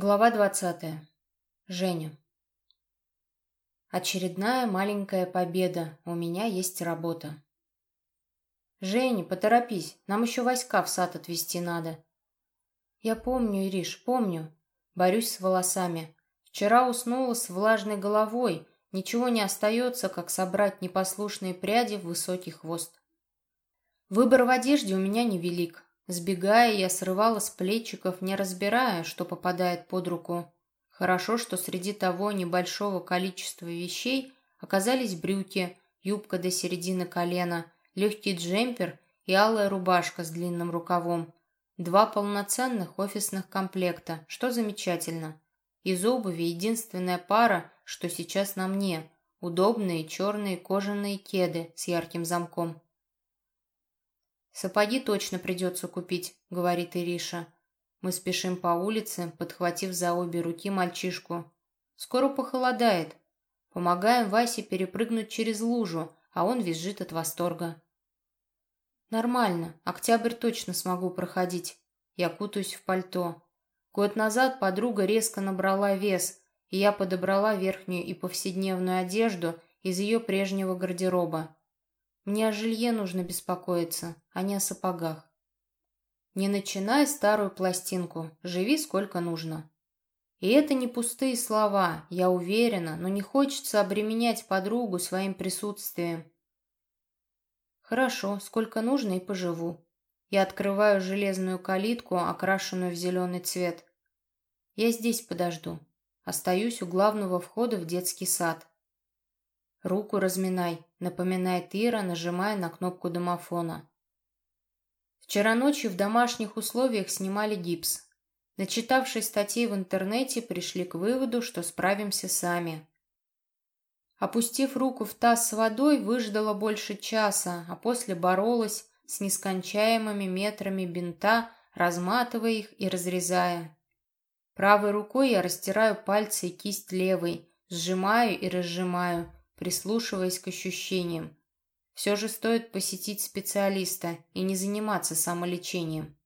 Глава двадцатая. Женя. Очередная маленькая победа. У меня есть работа. Женя, поторопись. Нам еще войска в сад отвезти надо. Я помню, Ириш, помню. Борюсь с волосами. Вчера уснула с влажной головой. Ничего не остается, как собрать непослушные пряди в высокий хвост. Выбор в одежде у меня невелик. Сбегая, я срывала с плечиков, не разбирая, что попадает под руку. Хорошо, что среди того небольшого количества вещей оказались брюки, юбка до середины колена, легкий джемпер и алая рубашка с длинным рукавом. Два полноценных офисных комплекта, что замечательно. Из обуви единственная пара, что сейчас на мне. Удобные черные кожаные кеды с ярким замком. «Сапоги точно придется купить», — говорит Ириша. Мы спешим по улице, подхватив за обе руки мальчишку. Скоро похолодает. Помогаем Васе перепрыгнуть через лужу, а он визжит от восторга. Нормально, октябрь точно смогу проходить. Я кутаюсь в пальто. Год назад подруга резко набрала вес, и я подобрала верхнюю и повседневную одежду из ее прежнего гардероба. Мне о жилье нужно беспокоиться, а не о сапогах. Не начинай старую пластинку, живи сколько нужно. И это не пустые слова, я уверена, но не хочется обременять подругу своим присутствием. Хорошо, сколько нужно и поживу. Я открываю железную калитку, окрашенную в зеленый цвет. Я здесь подожду. Остаюсь у главного входа в детский сад. «Руку разминай», — напоминает Ира, нажимая на кнопку домофона. Вчера ночью в домашних условиях снимали гипс. Начитавшись статей в интернете, пришли к выводу, что справимся сами. Опустив руку в таз с водой, выждала больше часа, а после боролась с нескончаемыми метрами бинта, разматывая их и разрезая. Правой рукой я растираю пальцы и кисть левой, сжимаю и разжимаю, прислушиваясь к ощущениям. Все же стоит посетить специалиста и не заниматься самолечением.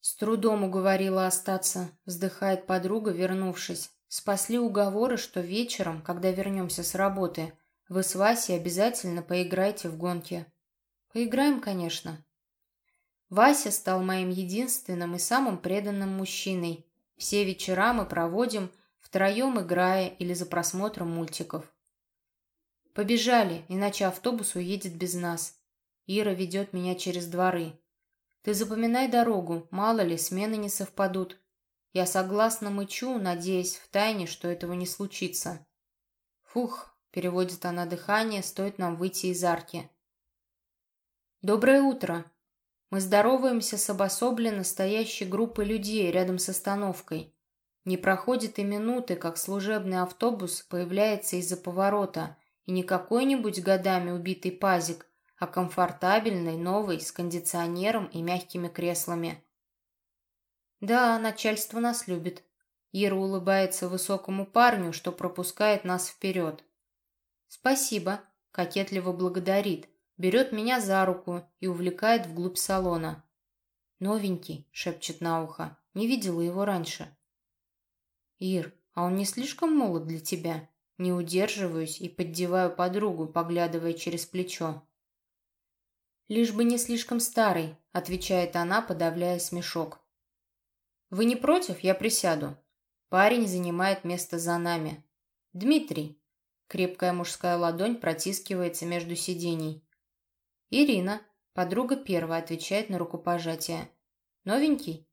С трудом уговорила остаться, вздыхает подруга, вернувшись. Спасли уговоры, что вечером, когда вернемся с работы, вы с Васей обязательно поиграйте в гонки. Поиграем, конечно. Вася стал моим единственным и самым преданным мужчиной. Все вечера мы проводим втроем играя или за просмотром мультиков. «Побежали, иначе автобус уедет без нас. Ира ведет меня через дворы. Ты запоминай дорогу, мало ли, смены не совпадут. Я согласно мычу, надеясь втайне, что этого не случится. Фух, переводит она дыхание, стоит нам выйти из арки. Доброе утро. Мы здороваемся с обособленно стоящей группой людей рядом с остановкой. Не проходит и минуты, как служебный автобус появляется из-за поворота – и не какой-нибудь годами убитый пазик, а комфортабельный, новый, с кондиционером и мягкими креслами. Да, начальство нас любит. Ира улыбается высокому парню, что пропускает нас вперед. Спасибо, кокетливо благодарит, берет меня за руку и увлекает вглубь салона. «Новенький», — шепчет на ухо, — «не видела его раньше». «Ир, а он не слишком молод для тебя?» Не удерживаюсь и поддеваю подругу, поглядывая через плечо. «Лишь бы не слишком старый», — отвечает она, подавляя смешок. «Вы не против? Я присяду». Парень занимает место за нами. «Дмитрий». Крепкая мужская ладонь протискивается между сидений. «Ирина». Подруга первая отвечает на рукопожатие. «Новенький?»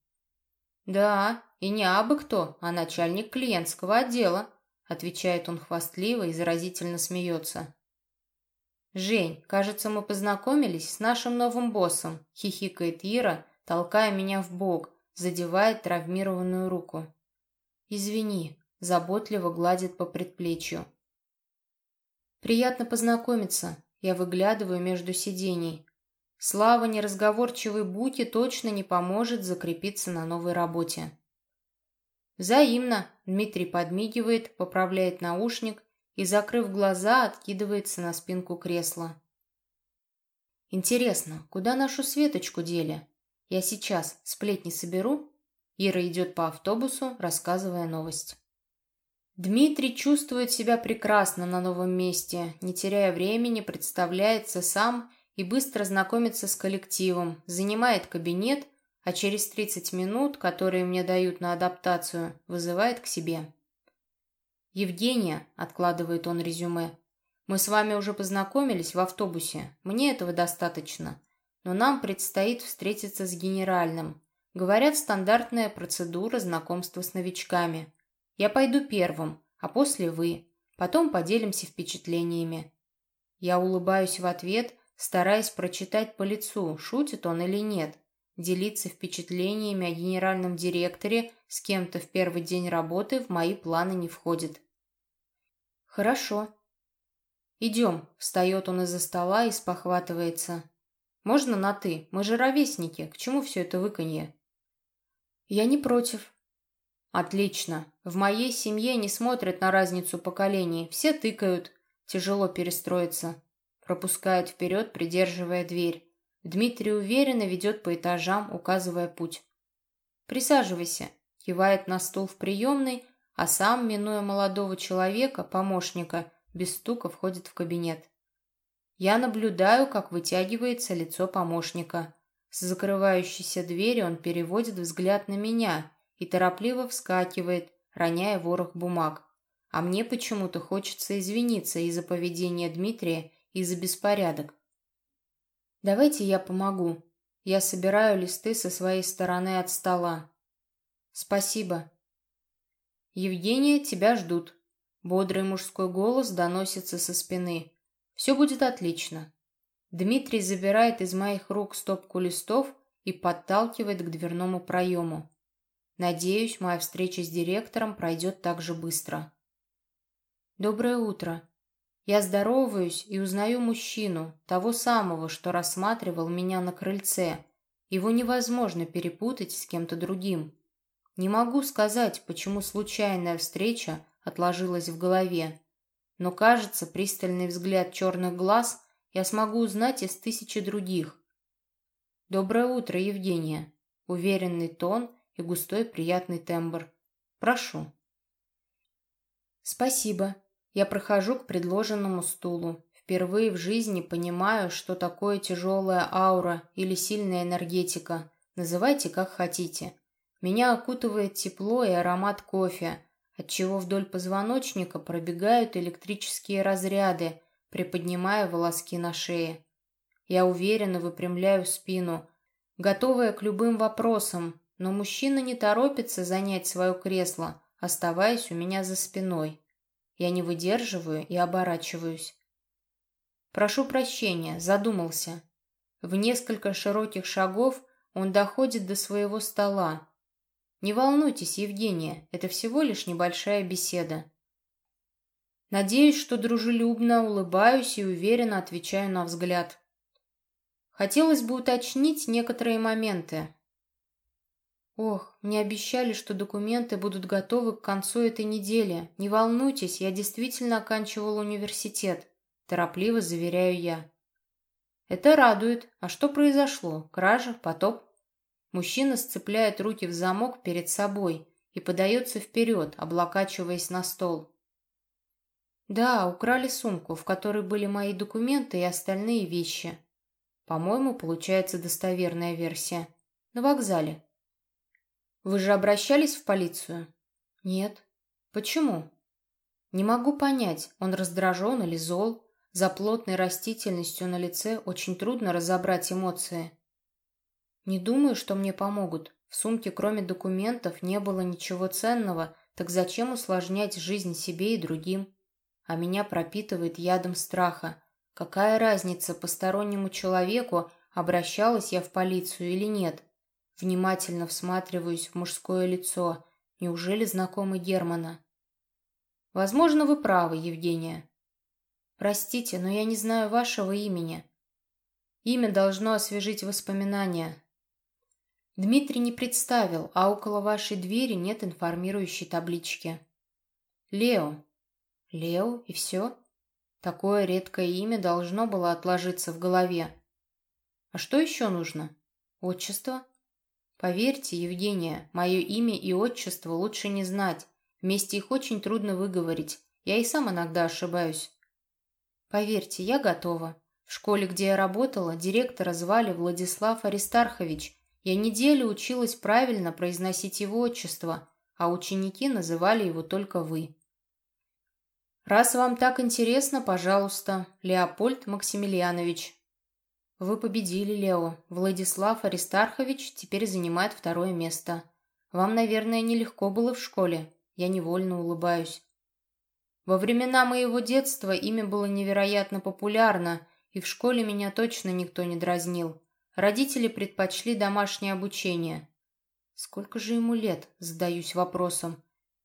«Да, и не абы кто, а начальник клиентского отдела», Отвечает он хвастливо и заразительно смеется. «Жень, кажется, мы познакомились с нашим новым боссом», — хихикает Ира, толкая меня в бок, задевает травмированную руку. «Извини», — заботливо гладит по предплечью. «Приятно познакомиться», — я выглядываю между сидений. Слава неразговорчивой Буки точно не поможет закрепиться на новой работе. «Взаимно», — Дмитрий подмигивает, поправляет наушник и, закрыв глаза, откидывается на спинку кресла. «Интересно, куда нашу Светочку дели? Я сейчас сплетни соберу?» Ира идет по автобусу, рассказывая новость. Дмитрий чувствует себя прекрасно на новом месте, не теряя времени, представляется сам и быстро знакомится с коллективом, занимает кабинет, а через 30 минут, которые мне дают на адаптацию, вызывает к себе. «Евгения», — откладывает он резюме, — «мы с вами уже познакомились в автобусе, мне этого достаточно, но нам предстоит встретиться с генеральным. Говорят, стандартная процедура знакомства с новичками». Я пойду первым, а после вы. Потом поделимся впечатлениями. Я улыбаюсь в ответ, стараясь прочитать по лицу, шутит он или нет. Делиться впечатлениями о генеральном директоре с кем-то в первый день работы в мои планы не входит. Хорошо. Идем, встает он из-за стола и спохватывается. Можно на «ты», мы же ровесники, к чему все это выканье? Я не против, Отлично. В моей семье не смотрят на разницу поколений. Все тыкают. Тяжело перестроиться. Пропускает вперед, придерживая дверь. Дмитрий уверенно ведет по этажам, указывая путь. «Присаживайся», — кивает на стул в приемной, а сам, минуя молодого человека, помощника, без стука входит в кабинет. Я наблюдаю, как вытягивается лицо помощника. С закрывающейся двери он переводит взгляд на меня — и торопливо вскакивает, роняя ворох бумаг. А мне почему-то хочется извиниться из-за поведения Дмитрия и за беспорядок. «Давайте я помогу. Я собираю листы со своей стороны от стола». «Спасибо». «Евгения, тебя ждут». Бодрый мужской голос доносится со спины. «Все будет отлично». Дмитрий забирает из моих рук стопку листов и подталкивает к дверному проему. Надеюсь, моя встреча с директором пройдет так же быстро. Доброе утро. Я здороваюсь и узнаю мужчину, того самого, что рассматривал меня на крыльце. Его невозможно перепутать с кем-то другим. Не могу сказать, почему случайная встреча отложилась в голове. Но, кажется, пристальный взгляд черных глаз я смогу узнать из тысячи других. «Доброе утро, Евгения!» Уверенный тон и густой приятный тембр. «Прошу». «Спасибо». Я прохожу к предложенному стулу. Впервые в жизни понимаю, что такое тяжелая аура или сильная энергетика. Называйте как хотите. Меня окутывает тепло и аромат кофе, отчего вдоль позвоночника пробегают электрические разряды, приподнимая волоски на шее. Я уверенно выпрямляю спину, готовая к любым вопросам, но мужчина не торопится занять свое кресло, оставаясь у меня за спиной. Я не выдерживаю и оборачиваюсь. Прошу прощения, задумался. В несколько широких шагов он доходит до своего стола. Не волнуйтесь, Евгения, это всего лишь небольшая беседа. Надеюсь, что дружелюбно улыбаюсь и уверенно отвечаю на взгляд. Хотелось бы уточнить некоторые моменты. «Ох, мне обещали, что документы будут готовы к концу этой недели. Не волнуйтесь, я действительно оканчивал университет», – торопливо заверяю я. «Это радует. А что произошло? Кража? Потоп?» Мужчина сцепляет руки в замок перед собой и подается вперед, облокачиваясь на стол. «Да, украли сумку, в которой были мои документы и остальные вещи. По-моему, получается достоверная версия. На вокзале». Вы же обращались в полицию? Нет. Почему? Не могу понять, он раздражен или зол. За плотной растительностью на лице очень трудно разобрать эмоции. Не думаю, что мне помогут. В сумке кроме документов не было ничего ценного, так зачем усложнять жизнь себе и другим? А меня пропитывает ядом страха. Какая разница постороннему человеку, обращалась я в полицию или нет? Внимательно всматриваюсь в мужское лицо. Неужели знакомый Германа? Возможно, вы правы, Евгения. Простите, но я не знаю вашего имени. Имя должно освежить воспоминания. Дмитрий не представил, а около вашей двери нет информирующей таблички. Лео. Лео и все? Такое редкое имя должно было отложиться в голове. А что еще нужно? Отчество? Поверьте, Евгения, мое имя и отчество лучше не знать. Вместе их очень трудно выговорить. Я и сам иногда ошибаюсь. Поверьте, я готова. В школе, где я работала, директора звали Владислав Аристархович. Я неделю училась правильно произносить его отчество, а ученики называли его только «вы». «Раз вам так интересно, пожалуйста, Леопольд Максимiliaнович». «Вы победили, Лео. Владислав Аристархович теперь занимает второе место. Вам, наверное, нелегко было в школе. Я невольно улыбаюсь. Во времена моего детства имя было невероятно популярно, и в школе меня точно никто не дразнил. Родители предпочли домашнее обучение. Сколько же ему лет, задаюсь вопросом.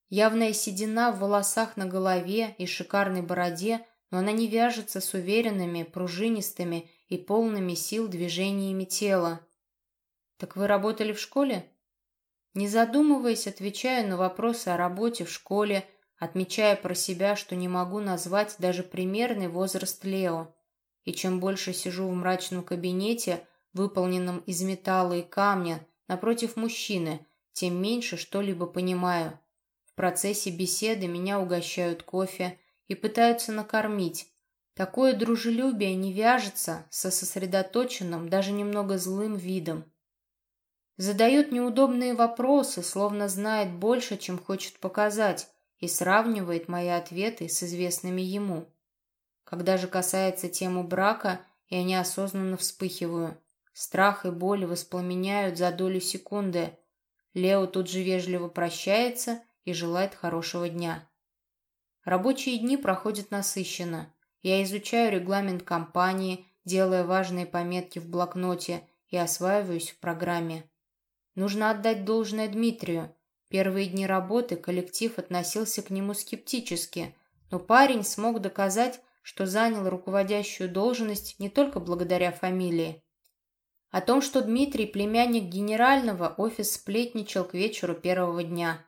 Явная седина в волосах на голове и шикарной бороде, но она не вяжется с уверенными, пружинистыми и полными сил движениями тела. «Так вы работали в школе?» Не задумываясь, отвечаю на вопросы о работе в школе, отмечая про себя, что не могу назвать даже примерный возраст Лео. И чем больше сижу в мрачном кабинете, выполненном из металла и камня, напротив мужчины, тем меньше что-либо понимаю. В процессе беседы меня угощают кофе и пытаются накормить. Такое дружелюбие не вяжется со сосредоточенным, даже немного злым видом. Задает неудобные вопросы, словно знает больше, чем хочет показать, и сравнивает мои ответы с известными ему. Когда же касается темы брака, я неосознанно вспыхиваю. Страх и боль воспламеняют за долю секунды. Лео тут же вежливо прощается и желает хорошего дня. Рабочие дни проходят насыщенно. Я изучаю регламент компании, делая важные пометки в блокноте и осваиваюсь в программе. Нужно отдать должное Дмитрию. Первые дни работы коллектив относился к нему скептически, но парень смог доказать, что занял руководящую должность не только благодаря фамилии. О том, что Дмитрий племянник генерального, офис сплетничал к вечеру первого дня.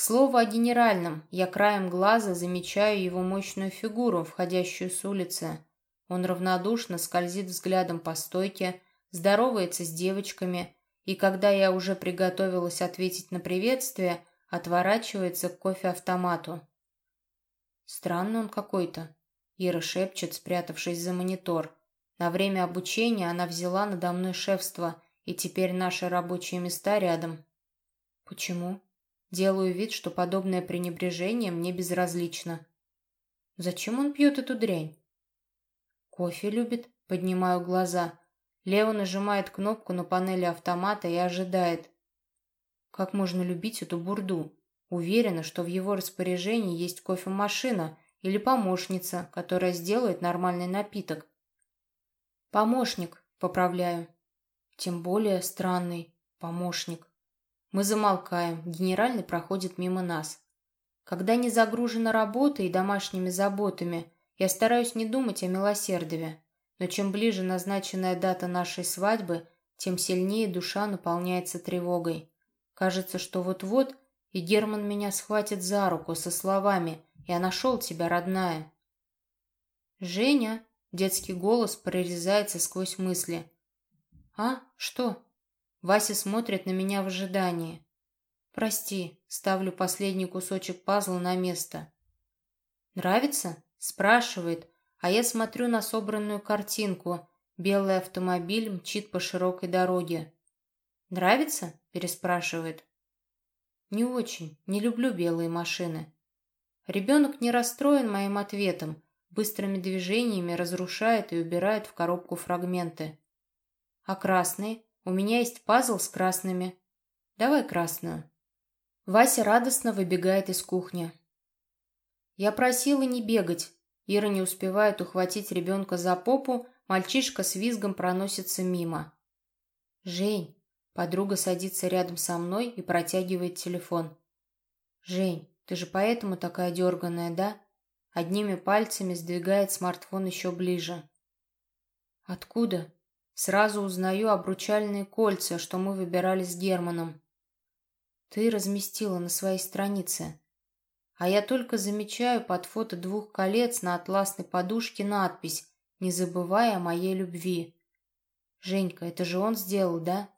К слову о генеральном, я краем глаза замечаю его мощную фигуру, входящую с улицы. Он равнодушно скользит взглядом по стойке, здоровается с девочками – и когда я уже приготовилась ответить на приветствие, отворачивается к кофеавтомату. Странный он какой-то. Ира шепчет, спрятавшись за монитор. На время обучения она взяла надо мной шефство, и теперь наши рабочие места рядом. Почему? Делаю вид, что подобное пренебрежение мне безразлично. Зачем он пьет эту дрянь? Кофе любит, поднимаю глаза. Лео нажимает кнопку на панели автомата и ожидает. Как можно любить эту бурду? Уверена, что в его распоряжении есть кофемашина или помощница, которая сделает нормальный напиток. Помощник, поправляю. Тем более странный помощник. Мы замолкаем, генеральный проходит мимо нас. Когда не загружена работой и домашними заботами, я стараюсь не думать о милосердии. Но чем ближе назначенная дата нашей свадьбы, тем сильнее душа наполняется тревогой. Кажется, что вот-вот и Герман меня схватит за руку со словами «Я нашел тебя, родная». «Женя!» — детский голос прорезается сквозь мысли. «А? Что?» Вася смотрит на меня в ожидании. «Прости», — ставлю последний кусочек пазла на место. «Нравится?» — спрашивает, а я смотрю на собранную картинку. Белый автомобиль мчит по широкой дороге. «Нравится?» – переспрашивает. «Не очень. Не люблю белые машины». Ребенок не расстроен моим ответом. Быстрыми движениями разрушает и убирает в коробку фрагменты. «А красные? У меня есть пазл с красными. Давай красную». Вася радостно выбегает из кухни. «Я просила не бегать. Ира не успевает ухватить ребенка за попу, мальчишка с визгом проносится мимо. «Жень!» Подруга садится рядом со мной и протягивает телефон. «Жень, ты же поэтому такая дерганая, да?» Одними пальцами сдвигает смартфон еще ближе. «Откуда?» Сразу узнаю обручальные кольца, что мы выбирали с Германом. Ты разместила на своей странице. А я только замечаю под фото двух колец на атласной подушке надпись «Не забывай о моей любви». Женька, это же он сделал, да?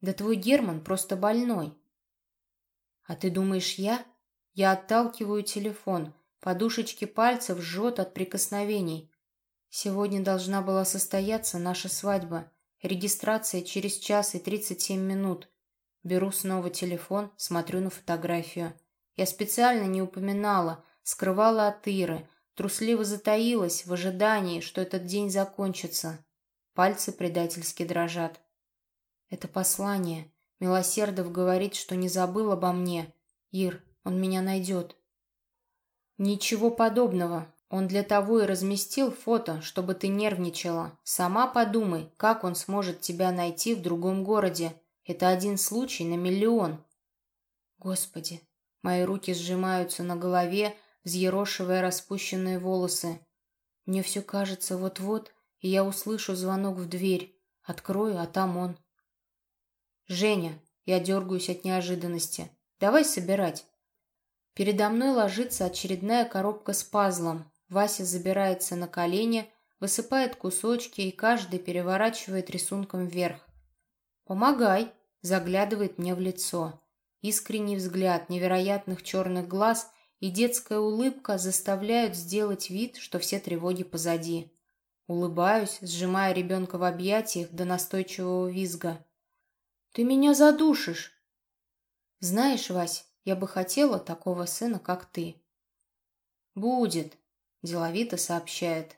Да твой Герман просто больной. А ты думаешь, я? Я отталкиваю телефон. Подушечки пальцев жжет от прикосновений. Сегодня должна была состояться наша свадьба. Регистрация через час и 37 минут. Беру снова телефон, смотрю на фотографию. Я специально не упоминала, скрывала от Иры, трусливо затаилась в ожидании, что этот день закончится. Пальцы предательски дрожат. Это послание. Милосердов говорит, что не забыл обо мне. Ир, он меня найдет. Ничего подобного. Он для того и разместил фото, чтобы ты нервничала. Сама подумай, как он сможет тебя найти в другом городе. Это один случай на миллион. Господи, мои руки сжимаются на голове, взъерошивая распущенные волосы. Мне все кажется вот-вот, и я услышу звонок в дверь. Открою, а там он. «Женя!» Я дергаюсь от неожиданности. «Давай собирать». Передо мной ложится очередная коробка с пазлом. Вася забирается на колени, высыпает кусочки и каждый переворачивает рисунком вверх. «Помогай!» – заглядывает мне в лицо. Искренний взгляд невероятных черных глаз и детская улыбка заставляют сделать вид, что все тревоги позади. Улыбаюсь, сжимая ребенка в объятиях до настойчивого визга. «Ты меня задушишь!» «Знаешь, Вась, я бы хотела такого сына, как ты». «Будет», — деловито сообщает.